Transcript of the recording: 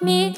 乱